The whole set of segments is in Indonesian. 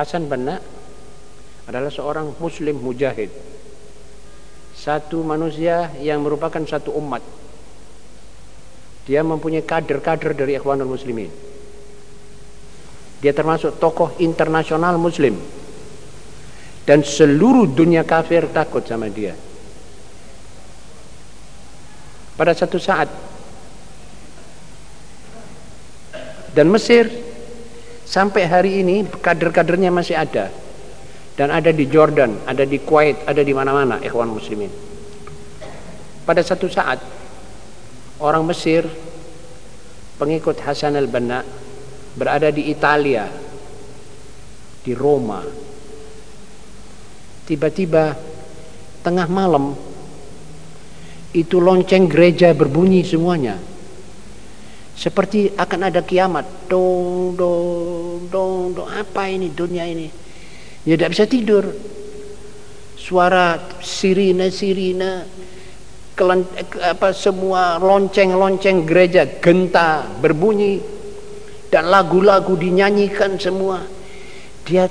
Hasan Banna adalah seorang muslim mujahid. Satu manusia yang merupakan satu umat. Dia mempunyai kader-kader dari Ikhwanul Muslimin. Dia termasuk tokoh internasional muslim. Dan seluruh dunia kafir takut sama dia. Pada satu saat dan Mesir sampai hari ini kader-kadernya masih ada. Dan ada di Jordan, ada di Kuwait, ada di mana-mana ikhwan muslimin. Pada satu saat orang Mesir pengikut Hasan al-Banna berada di Italia di Roma. Tiba-tiba tengah malam itu lonceng gereja berbunyi semuanya seperti akan ada kiamat. Dong dong dong dong. Apa ini dunia ini? Ya tidak bisa tidur. Suara sirine sirine kelan, apa semua lonceng lonceng gereja genta berbunyi dan lagu-lagu dinyanyikan semua. Dia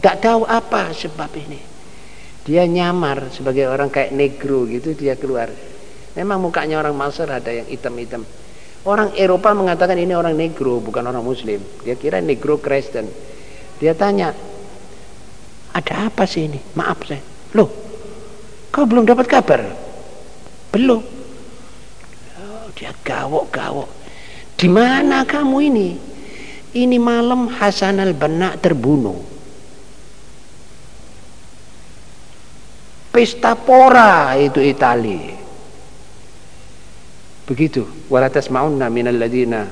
tidak tahu apa sebab ini. Dia nyamar sebagai orang kayak negro gitu dia keluar. Memang mukanya orang Masar ada yang hitam-hitam orang Eropa mengatakan ini orang negro bukan orang muslim. Dia kira negro Kristen. Dia tanya ada apa sih ini? Maaf saya. Loh kau belum dapat kabar? Belum. Oh, dia gawok-gawok. Di mana kamu ini? Ini malam Hasan al-Banna terbunuh. Pesta pora itu Itali begitu. Wala tasma'unna minal ladina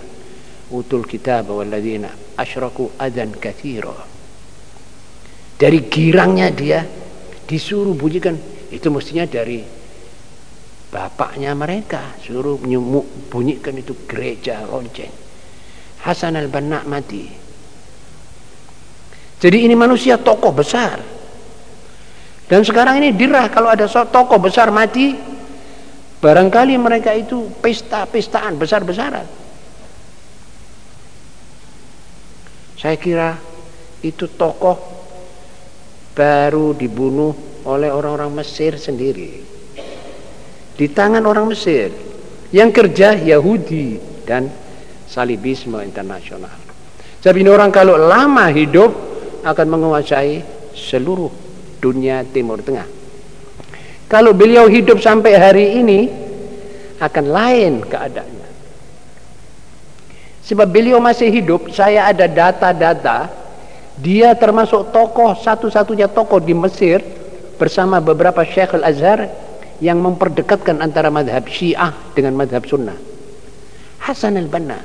utul kitab wal ladina asyraku adan katsira dari girangnya dia disuruh bunyikan. Itu mestinya dari bapaknya mereka. Suruh nyumuk bunyikan itu gereja lonceng. Hasan al-Banna mati. Jadi ini manusia tokoh besar. Dan sekarang ini dirah kalau ada tokoh besar mati, barangkali mereka itu pesta-pestaan besar-besaran. Saya kira itu tokoh baru dibunuh oleh orang-orang Mesir sendiri. Di tangan orang Mesir yang kerja Yahudi dan salibisme internasional. Jadi orang kalau lama hidup akan menguasai seluruh dunia Timur Tengah. Kalau beliau hidup sampai hari ini akan lain keadaannya. Sebab beliau masih hidup, saya ada data-data dia termasuk tokoh satu-satunya tokoh di Mesir bersama beberapa Syekh Al-Azhar yang memperdekatkan antara madhab Syiah dengan madhab Sunnah. Hasan al-Banna.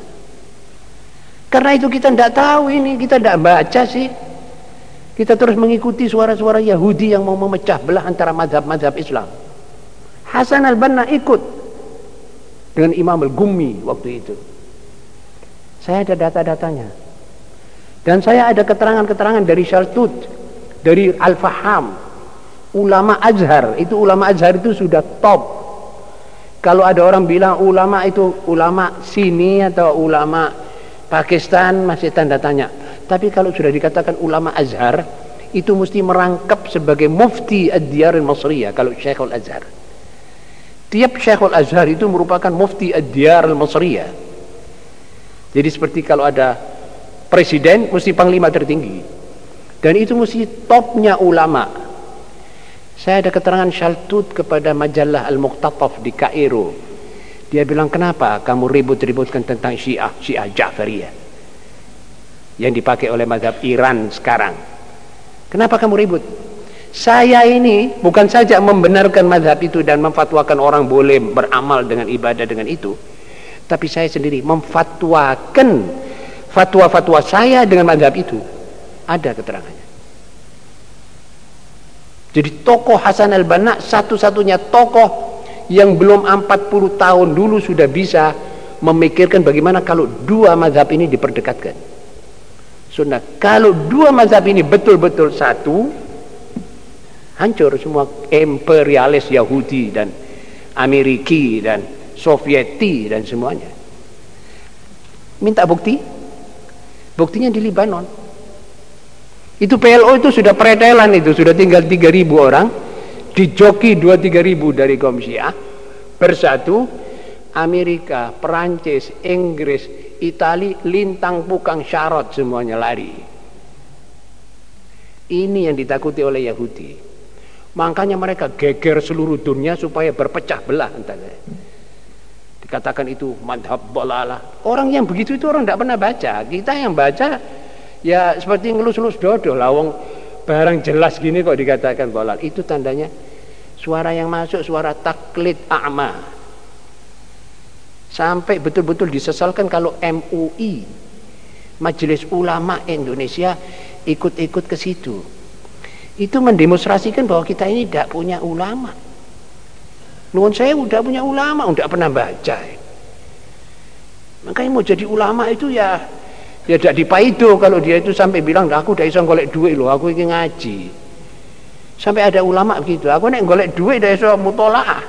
Karena itu kita tidak tahu ini, kita tidak baca sih. Kita terus mengikuti suara-suara Yahudi yang mau memecah belah antara mazhab-mazhab Islam. Hasan al-Banna ikut dengan Imam al-Gummi waktu itu. Saya ada data-datanya. Dan saya ada keterangan-keterangan dari Shaltut, dari Al-Faham, ulama Azhar. Itu ulama Azhar itu sudah top. Kalau ada orang bilang ulama itu ulama sini atau ulama Pakistan masih tanda tanya. Tapi kalau sudah dikatakan ulama Azhar, itu mesti merangkap sebagai mufti ad-diyar al-masriyah kalau Syekhul Azhar. Tiap Syekhul Azhar itu merupakan mufti ad-diyar al-masriyah. Jadi seperti kalau ada presiden mesti panglima tertinggi. Dan itu mesti topnya ulama. Saya ada keterangan Shaltut kepada majalah Al-Muqtataf di Kairo. Dia bilang, kenapa kamu ribut-ributkan tentang Syiah, Syiah Ja'fariyah? Yang dipakai oleh mazhab Iran sekarang. Kenapa kamu ribut? Saya ini bukan saja membenarkan mazhab itu dan memfatwakan orang boleh beramal dengan ibadah dengan itu, tapi saya sendiri memfatwakan fatwa-fatwa saya dengan mazhab itu. Ada keterangannya. Jadi tokoh Hasan al-Banna satu-satunya tokoh yang belum 40 tahun dulu sudah bisa memikirkan bagaimana kalau dua mazhab ini diperdekatkan sunnah. Kalau dua mazhab ini betul-betul satu, hancur semua imperialis Yahudi dan Ameriki dan Sovieti dan semuanya. Minta bukti? Buktinya di Libanon. Itu PLO itu sudah pretelan itu, sudah tinggal 3000 orang, dijoki 2-3 ribu dari kaum Syiah, bersatu, Amerika, Perancis, Inggris, Itali, lintang pukang syarat semuanya lari. Ini yang ditakuti oleh Yahudi. Makanya mereka geger seluruh dunia supaya berpecah belah. Entahnya. Dikatakan itu madhab bolalah. Orang yang begitu itu orang tidak pernah baca. Kita yang baca ya seperti ngelus-ngelus dodo lawang barang jelas gini kok dikatakan bolal itu tandanya suara yang masuk suara taklid a'ma sampai betul-betul disesalkan kalau MUI Majelis Ulama Indonesia ikut-ikut ke situ. Itu mendemonstrasikan bahwa kita ini tidak punya ulama. Nuhun saya udah punya ulama, udah pernah baca. Makanya mau jadi ulama itu ya ya tidak dipaido kalau dia itu sampai bilang aku udah iso golek duit loh aku ingin ngaji. Sampai ada ulama begitu aku nek golek duit udah iso mutolaah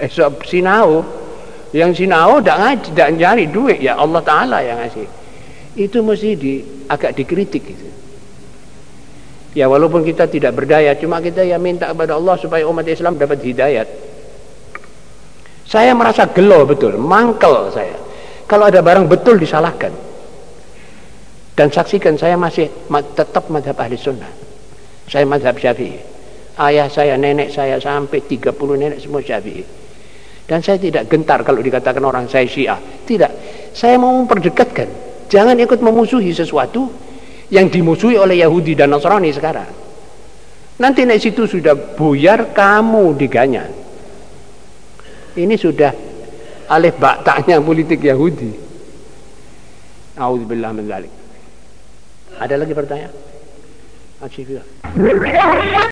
iso sinau yang sinau tidak ngaji tidak nyari duit ya Allah Ta'ala yang ngasih itu mesti di, agak dikritik gitu. ya walaupun kita tidak berdaya cuma kita ya minta kepada Allah supaya umat Islam dapat hidayat saya merasa gelo betul mangkel saya kalau ada barang betul disalahkan dan saksikan saya masih tetap madhab ahli sunnah. Saya madhab syafi'i. Ayah saya, nenek saya sampai 30 nenek semua syafi'i. Dan saya tidak gentar kalau dikatakan orang saya syiah. Tidak. Saya mau memperdekatkan. Jangan ikut memusuhi sesuatu yang dimusuhi oleh Yahudi dan Nasrani sekarang. Nanti naik situ sudah buyar kamu diganyan. Ini sudah alih baktaknya politik Yahudi. A'udzubillah min. Ada lagi pertanyaan? Masih